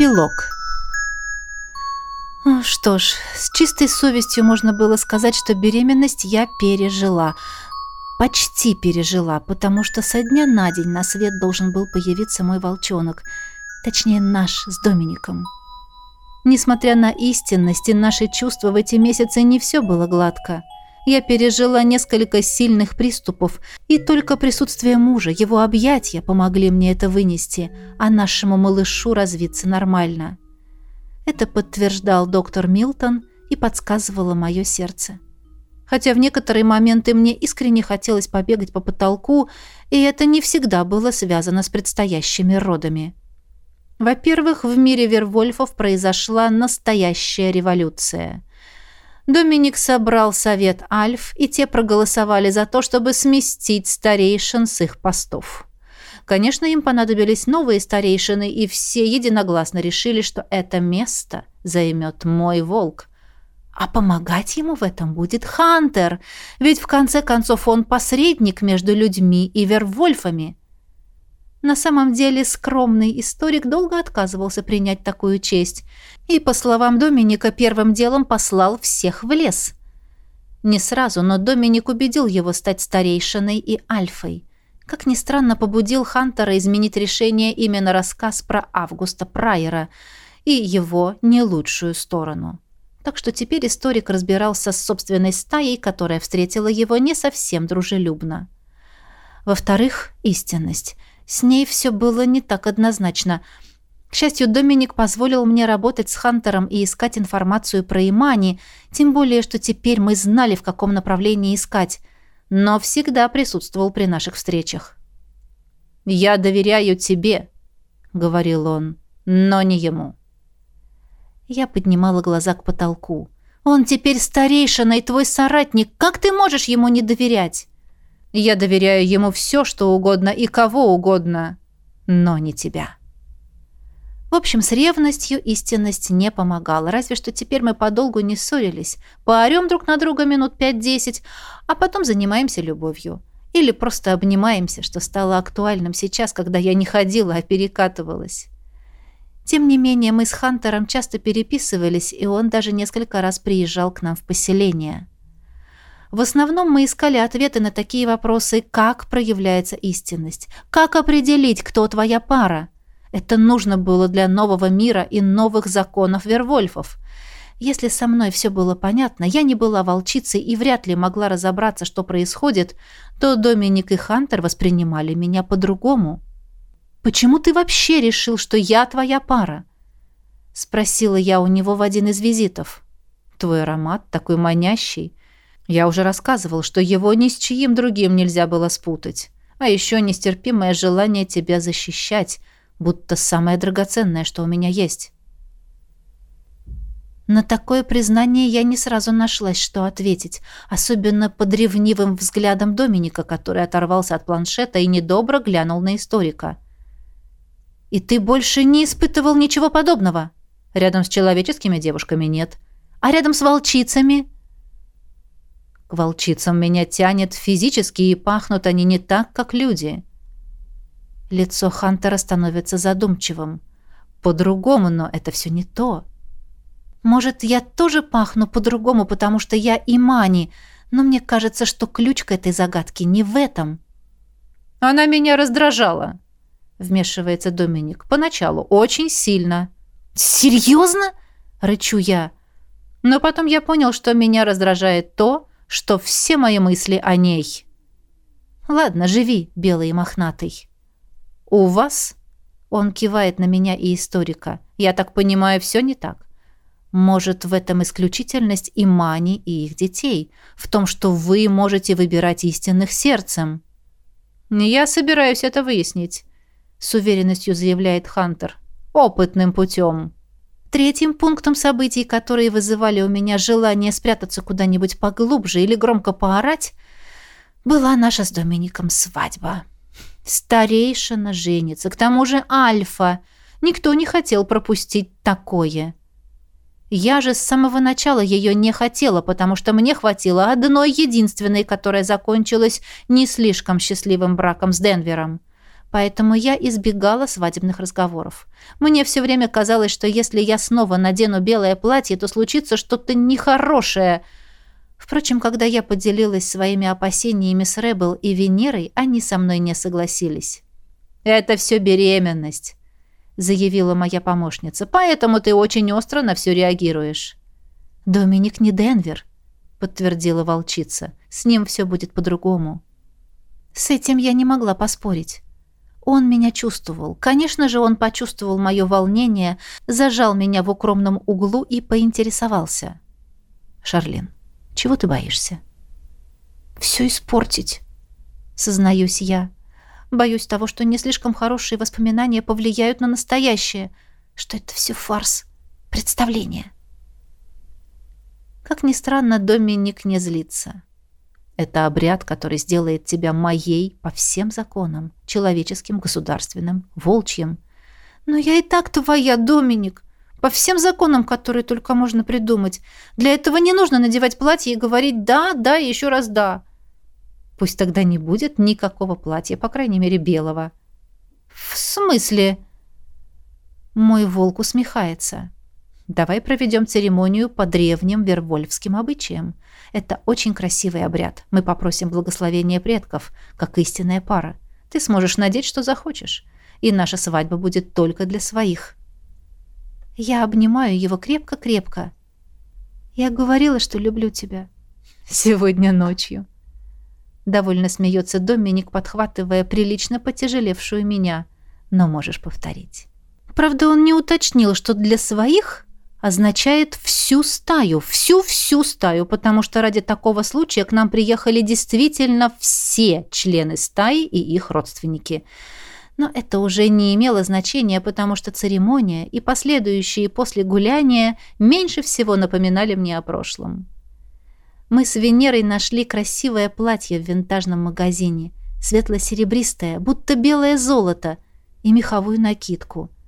Эпилог. Что ж, с чистой совестью можно было сказать, что беременность я пережила. Почти пережила, потому что со дня на день на свет должен был появиться мой волчонок. Точнее, наш с Домиником. Несмотря на истинность и наши чувства в эти месяцы не все было гладко. Я пережила несколько сильных приступов, и только присутствие мужа, его объятия помогли мне это вынести, а нашему малышу развиться нормально. Это подтверждал доктор Милтон и подсказывало мое сердце. Хотя в некоторые моменты мне искренне хотелось побегать по потолку, и это не всегда было связано с предстоящими родами. Во-первых, в мире Вервольфов произошла настоящая революция – Доминик собрал совет Альф, и те проголосовали за то, чтобы сместить старейшин с их постов. Конечно, им понадобились новые старейшины, и все единогласно решили, что это место займет мой волк. А помогать ему в этом будет Хантер, ведь в конце концов он посредник между людьми и вервольфами. На самом деле скромный историк долго отказывался принять такую честь и, по словам Доминика, первым делом послал всех в лес. Не сразу, но Доминик убедил его стать старейшиной и альфой. Как ни странно, побудил Хантера изменить решение именно рассказ про Августа Прайера и его не лучшую сторону. Так что теперь историк разбирался с собственной стаей, которая встретила его не совсем дружелюбно. Во-вторых, истинность – с ней все было не так однозначно. К счастью, Доминик позволил мне работать с Хантером и искать информацию про Имани, тем более, что теперь мы знали, в каком направлении искать, но всегда присутствовал при наших встречах. «Я доверяю тебе», — говорил он, — «но не ему». Я поднимала глаза к потолку. «Он теперь старейшина и твой соратник. Как ты можешь ему не доверять?» Я доверяю ему все, что угодно и кого угодно, но не тебя. В общем, с ревностью истинность не помогала, разве что теперь мы подолгу не ссорились, поорем друг на друга минут пять-десять, а потом занимаемся любовью. Или просто обнимаемся, что стало актуальным сейчас, когда я не ходила, а перекатывалась. Тем не менее, мы с Хантером часто переписывались, и он даже несколько раз приезжал к нам в поселение. В основном мы искали ответы на такие вопросы, как проявляется истинность, как определить, кто твоя пара. Это нужно было для нового мира и новых законов Вервольфов. Если со мной все было понятно, я не была волчицей и вряд ли могла разобраться, что происходит, то Доминик и Хантер воспринимали меня по-другому. «Почему ты вообще решил, что я твоя пара?» — спросила я у него в один из визитов. «Твой аромат такой манящий. Я уже рассказывал, что его ни с чьим другим нельзя было спутать. А еще нестерпимое желание тебя защищать, будто самое драгоценное, что у меня есть. На такое признание я не сразу нашлась, что ответить, особенно под ревнивым взглядом Доминика, который оторвался от планшета и недобро глянул на историка. «И ты больше не испытывал ничего подобного? Рядом с человеческими девушками нет. А рядом с волчицами?» К волчицам меня тянет физически, и пахнут они не так, как люди. Лицо Хантера становится задумчивым. По-другому, но это все не то. Может, я тоже пахну по-другому, потому что я Имани, но мне кажется, что ключ к этой загадке не в этом. Она меня раздражала, вмешивается Доминик. Поначалу очень сильно. Серьезно? рычу я. Но потом я понял, что меня раздражает то, что все мои мысли о ней. Ладно, живи, белый и мохнатый. У вас? Он кивает на меня и историка. Я так понимаю, все не так. Может, в этом исключительность и Мани, и их детей, в том, что вы можете выбирать истинных сердцем. Я собираюсь это выяснить, с уверенностью заявляет Хантер. Опытным путем. Третьим пунктом событий, которые вызывали у меня желание спрятаться куда-нибудь поглубже или громко поорать, была наша с Домиником свадьба. Старейшина женится, к тому же Альфа. Никто не хотел пропустить такое. Я же с самого начала ее не хотела, потому что мне хватило одной единственной, которая закончилась не слишком счастливым браком с Денвером. Поэтому я избегала свадебных разговоров. Мне все время казалось, что если я снова надену белое платье, то случится что-то нехорошее. Впрочем, когда я поделилась своими опасениями с Ребел и Венерой, они со мной не согласились. «Это все беременность», — заявила моя помощница. «Поэтому ты очень остро на все реагируешь». «Доминик не Денвер», — подтвердила волчица. «С ним все будет по-другому». С этим я не могла поспорить. Он меня чувствовал. Конечно же, он почувствовал мое волнение, зажал меня в укромном углу и поинтересовался. «Шарлин, чего ты боишься?» «Все испортить», — сознаюсь я. Боюсь того, что не слишком хорошие воспоминания повлияют на настоящее, что это все фарс, представление. Как ни странно, Доминик не злится. Это обряд, который сделает тебя моей по всем законам, человеческим, государственным, волчьим. Но я и так твоя, Доминик, по всем законам, которые только можно придумать. Для этого не нужно надевать платье и говорить «да, да» и еще раз «да». Пусть тогда не будет никакого платья, по крайней мере, белого. В смысле? Мой волк усмехается. Давай проведем церемонию по древним вервольфским обычаям. Это очень красивый обряд. Мы попросим благословения предков, как истинная пара. Ты сможешь надеть, что захочешь. И наша свадьба будет только для своих. Я обнимаю его крепко-крепко. Я говорила, что люблю тебя. Сегодня ночью. Довольно смеется Доминик, подхватывая прилично потяжелевшую меня. Но можешь повторить. Правда, он не уточнил, что для своих означает всю стаю, всю-всю стаю, потому что ради такого случая к нам приехали действительно все члены стаи и их родственники. Но это уже не имело значения, потому что церемония и последующие после гуляния меньше всего напоминали мне о прошлом. Мы с Венерой нашли красивое платье в винтажном магазине, светло-серебристое, будто белое золото, и меховую накидку –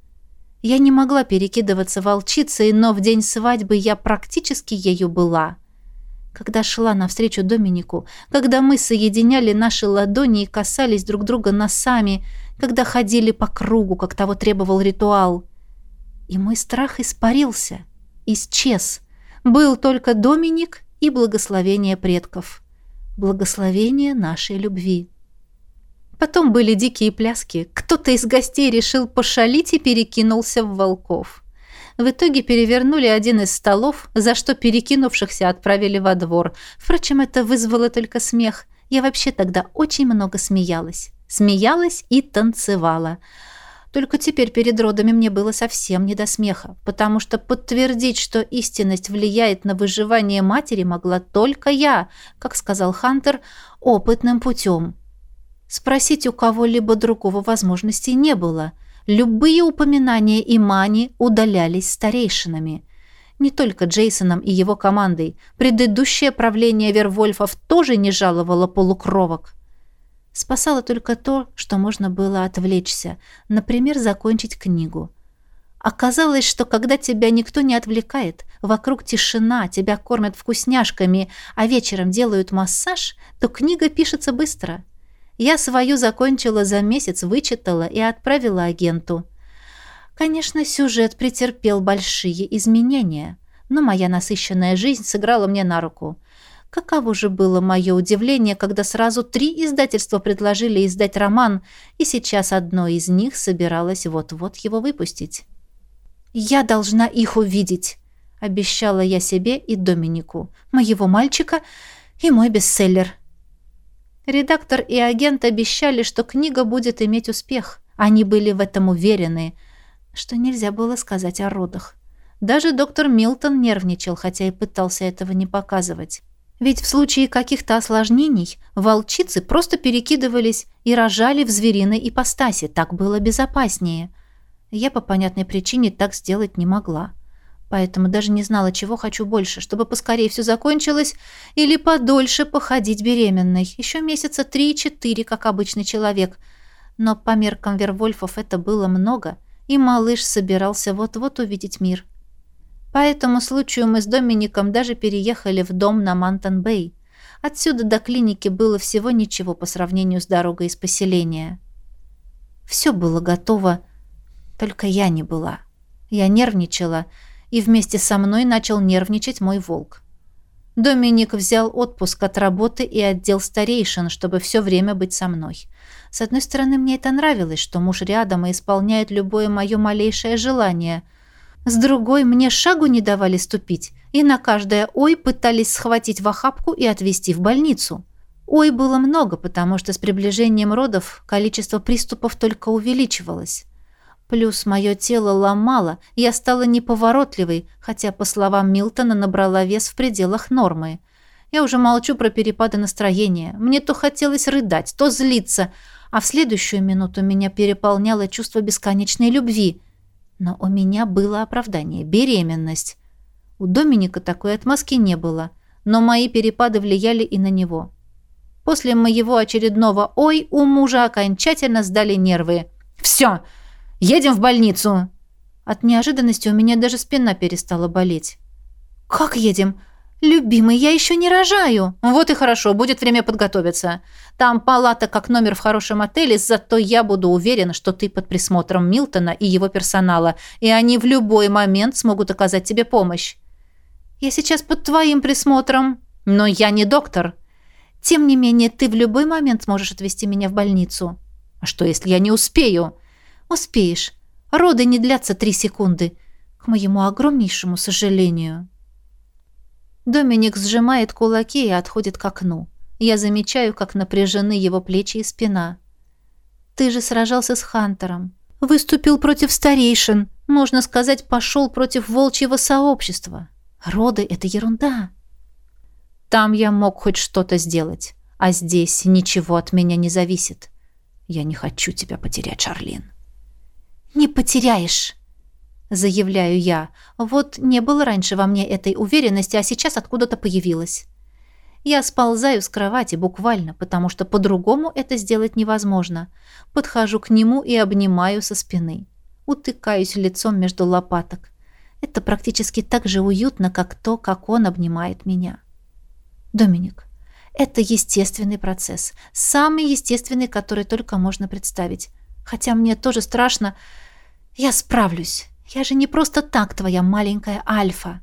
я не могла перекидываться волчицей, но в день свадьбы я практически ею была. Когда шла навстречу Доминику, когда мы соединяли наши ладони и касались друг друга носами, когда ходили по кругу, как того требовал ритуал. И мой страх испарился, исчез. Был только Доминик и благословение предков. Благословение нашей любви. Потом были дикие пляски. Кто-то из гостей решил пошалить и перекинулся в волков. В итоге перевернули один из столов, за что перекинувшихся отправили во двор. Впрочем, это вызвало только смех. Я вообще тогда очень много смеялась. Смеялась и танцевала. Только теперь перед родами мне было совсем не до смеха, потому что подтвердить, что истинность влияет на выживание матери, могла только я, как сказал Хантер, опытным путем. Спросить у кого-либо другого возможности не было. Любые упоминания Имани удалялись старейшинами. Не только Джейсоном и его командой. Предыдущее правление Вервольфов тоже не жаловало полукровок. Спасало только то, что можно было отвлечься. Например, закончить книгу. Оказалось, что когда тебя никто не отвлекает, вокруг тишина, тебя кормят вкусняшками, а вечером делают массаж, то книга пишется быстро – я свою закончила за месяц, вычитала и отправила агенту. Конечно, сюжет претерпел большие изменения, но моя насыщенная жизнь сыграла мне на руку. Каково же было мое удивление, когда сразу три издательства предложили издать роман, и сейчас одно из них собиралось вот-вот его выпустить. «Я должна их увидеть», — обещала я себе и Доминику, моего мальчика и мой бестселлер — Редактор и агент обещали, что книга будет иметь успех. Они были в этом уверены, что нельзя было сказать о родах. Даже доктор Милтон нервничал, хотя и пытался этого не показывать. Ведь в случае каких-то осложнений волчицы просто перекидывались и рожали в звериной ипостаси. Так было безопаснее. Я по понятной причине так сделать не могла поэтому даже не знала, чего хочу больше, чтобы поскорее все закончилось или подольше походить беременной. Еще месяца три-четыре, как обычный человек. Но по меркам Вервольфов это было много, и малыш собирался вот-вот увидеть мир. По этому случаю мы с Домиником даже переехали в дом на Мантон-Бэй. Отсюда до клиники было всего ничего по сравнению с дорогой из поселения. Все было готово, только я не была. Я нервничала, и вместе со мной начал нервничать мой волк. Доминик взял отпуск от работы и отдел старейшин, чтобы все время быть со мной. С одной стороны, мне это нравилось, что муж рядом и исполняет любое мое малейшее желание. С другой, мне шагу не давали ступить, и на каждое «ой» пытались схватить в охапку и отвезти в больницу. «Ой» было много, потому что с приближением родов количество приступов только увеличивалось. Плюс мое тело ломало, я стала неповоротливой, хотя, по словам Милтона, набрала вес в пределах нормы. Я уже молчу про перепады настроения. Мне то хотелось рыдать, то злиться, а в следующую минуту меня переполняло чувство бесконечной любви. Но у меня было оправдание — беременность. У Доминика такой отмазки не было, но мои перепады влияли и на него. После моего очередного «ой» у мужа окончательно сдали нервы. «Все!» Едем в больницу!» От неожиданности у меня даже спина перестала болеть. «Как едем? Любимый, я еще не рожаю!» «Вот и хорошо, будет время подготовиться. Там палата как номер в хорошем отеле, зато я буду уверена, что ты под присмотром Милтона и его персонала, и они в любой момент смогут оказать тебе помощь». «Я сейчас под твоим присмотром, но я не доктор. Тем не менее, ты в любой момент сможешь отвезти меня в больницу». «А что, если я не успею?» Успеешь. Роды не длятся три секунды. К моему огромнейшему сожалению. Доминик сжимает кулаки и отходит к окну. Я замечаю, как напряжены его плечи и спина. Ты же сражался с Хантером. Выступил против старейшин. Можно сказать, пошел против волчьего сообщества. Роды — это ерунда. Там я мог хоть что-то сделать. А здесь ничего от меня не зависит. Я не хочу тебя потерять, Шарлин. «Не потеряешь!» Заявляю я. Вот не было раньше во мне этой уверенности, а сейчас откуда-то появилась. Я сползаю с кровати буквально, потому что по-другому это сделать невозможно. Подхожу к нему и обнимаю со спины. Утыкаюсь лицом между лопаток. Это практически так же уютно, как то, как он обнимает меня. Доминик, это естественный процесс. Самый естественный, который только можно представить. Хотя мне тоже страшно, я справлюсь. Я же не просто так твоя маленькая Альфа.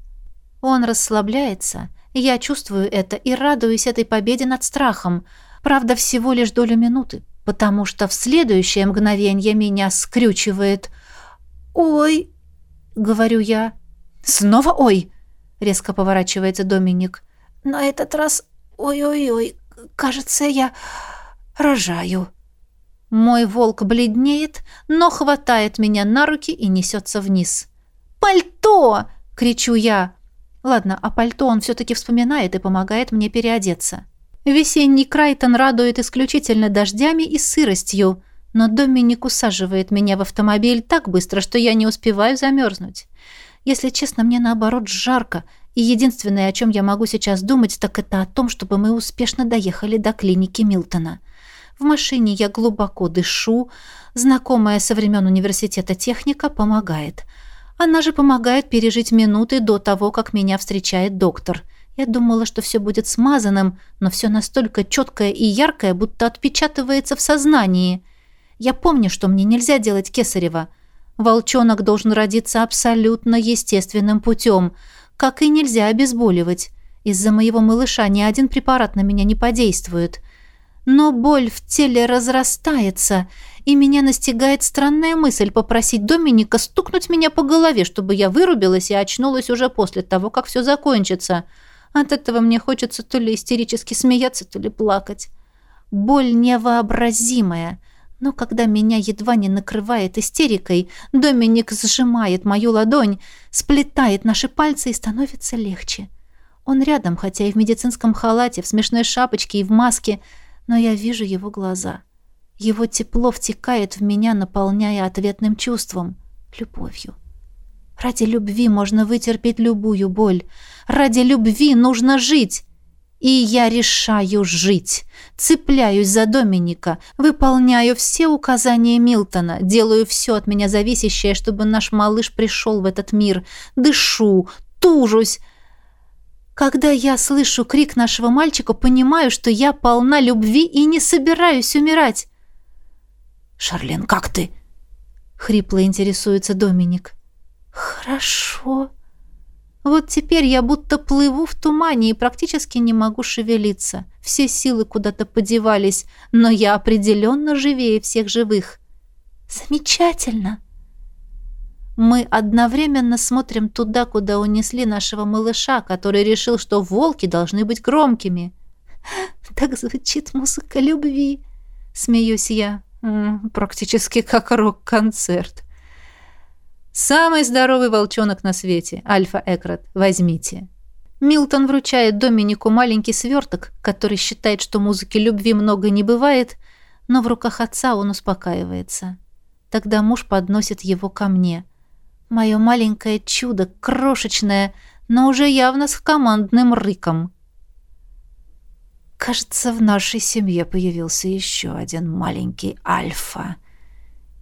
Он расслабляется, я чувствую это и радуюсь этой победе над страхом. Правда, всего лишь долю минуты, потому что в следующее мгновение меня скрючивает. «Ой!» — говорю я. «Снова ой!» — резко поворачивается Доминик. «На этот раз ой-ой-ой, кажется, я рожаю». Мой волк бледнеет, но хватает меня на руки и несется вниз. «Пальто!» — кричу я. Ладно, а пальто он все-таки вспоминает и помогает мне переодеться. Весенний Крайтон радует исключительно дождями и сыростью, но Доминик усаживает меня в автомобиль так быстро, что я не успеваю замерзнуть. Если честно, мне наоборот жарко, и единственное, о чем я могу сейчас думать, так это о том, чтобы мы успешно доехали до клиники Милтона. В машине я глубоко дышу. Знакомая со времен университета техника помогает. Она же помогает пережить минуты до того, как меня встречает доктор. Я думала, что все будет смазанным, но все настолько четкое и яркое, будто отпечатывается в сознании. Я помню, что мне нельзя делать кесарево. Волчонок должен родиться абсолютно естественным путем, как и нельзя обезболивать. Из-за моего малыша ни один препарат на меня не подействует. Но боль в теле разрастается, и меня настигает странная мысль попросить Доминика стукнуть меня по голове, чтобы я вырубилась и очнулась уже после того, как все закончится. От этого мне хочется то ли истерически смеяться, то ли плакать. Боль невообразимая. Но когда меня едва не накрывает истерикой, Доминик сжимает мою ладонь, сплетает наши пальцы и становится легче. Он рядом, хотя и в медицинском халате, в смешной шапочке и в маске – но я вижу его глаза. Его тепло втекает в меня, наполняя ответным чувством — любовью. Ради любви можно вытерпеть любую боль. Ради любви нужно жить. И я решаю жить. Цепляюсь за Доминика, выполняю все указания Милтона, делаю все от меня зависящее, чтобы наш малыш пришел в этот мир. Дышу, тужусь, когда я слышу крик нашего мальчика, понимаю, что я полна любви и не собираюсь умирать. «Шарлен, как ты?» — хрипло интересуется Доминик. «Хорошо», вот теперь я будто плыву в тумане и практически не могу шевелиться. Все силы куда-то подевались, но я определенно живее всех живых. Замечательно. Мы одновременно смотрим туда, куда унесли нашего малыша, который решил, что волки должны быть громкими. Так звучит музыка любви, смеюсь я. Практически как рок-концерт. Самый здоровый волчонок на свете, Альфа-Экрат, возьмите. Милтон вручает Доминику маленький сверток, который считает, что музыки любви много не бывает, но в руках отца он успокаивается. Тогда муж подносит его ко мне. Мое маленькое чудо, крошечное, но уже явно с командным рыком. Кажется, в нашей семье появился еще один маленький Альфа,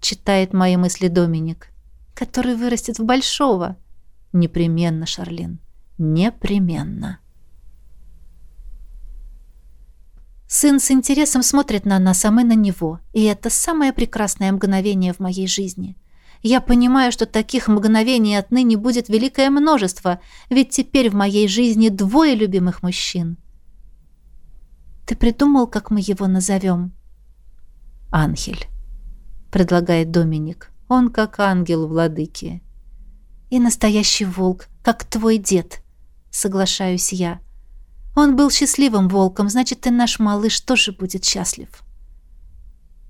читает мои мысли Доминик который вырастет в большого. Непременно, Шарлин, непременно. Сын с интересом смотрит на нас, а мы на него. И это самое прекрасное мгновение в моей жизни. Я понимаю, что таких мгновений отныне будет великое множество, ведь теперь в моей жизни двое любимых мужчин. Ты придумал, как мы его назовем? Анхель, предлагает Доминик. Он как ангел владыки. И настоящий волк, как твой дед, соглашаюсь я. Он был счастливым волком, значит, и наш малыш тоже будет счастлив.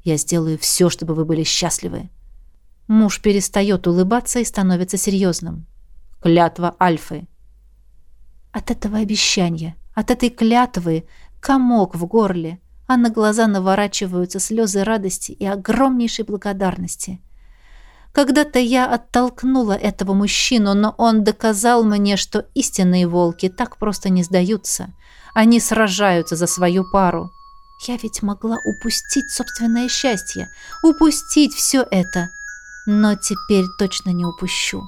Я сделаю все, чтобы вы были счастливы. Муж перестает улыбаться и становится серьезным. Клятва Альфы. От этого обещания, от этой клятвы комок в горле, а на глаза наворачиваются слезы радости и огромнейшей благодарности. Когда-то я оттолкнула этого мужчину, но он доказал мне, что истинные волки так просто не сдаются. Они сражаются за свою пару. Я ведь могла упустить собственное счастье, упустить все это. Но теперь точно не упущу.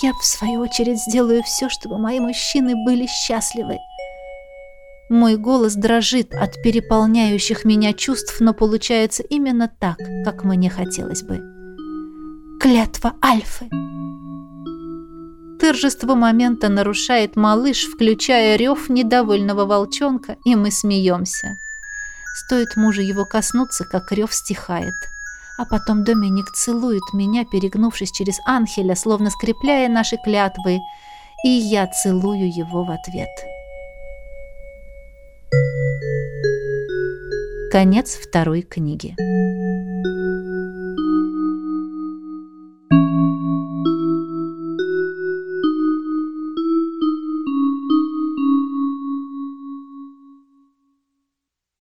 Я, в свою очередь, сделаю все, чтобы мои мужчины были счастливы. Мой голос дрожит от переполняющих меня чувств, но получается именно так, как мне хотелось бы. Клятва Альфы. Торжество момента нарушает малыш, включая рев недовольного волчонка, и мы смеемся. Стоит мужу его коснуться, как рев стихает. А потом Доминик целует меня, перегнувшись через Анхеля, словно скрепляя наши клятвы, и я целую его в ответ. Конец второй книги.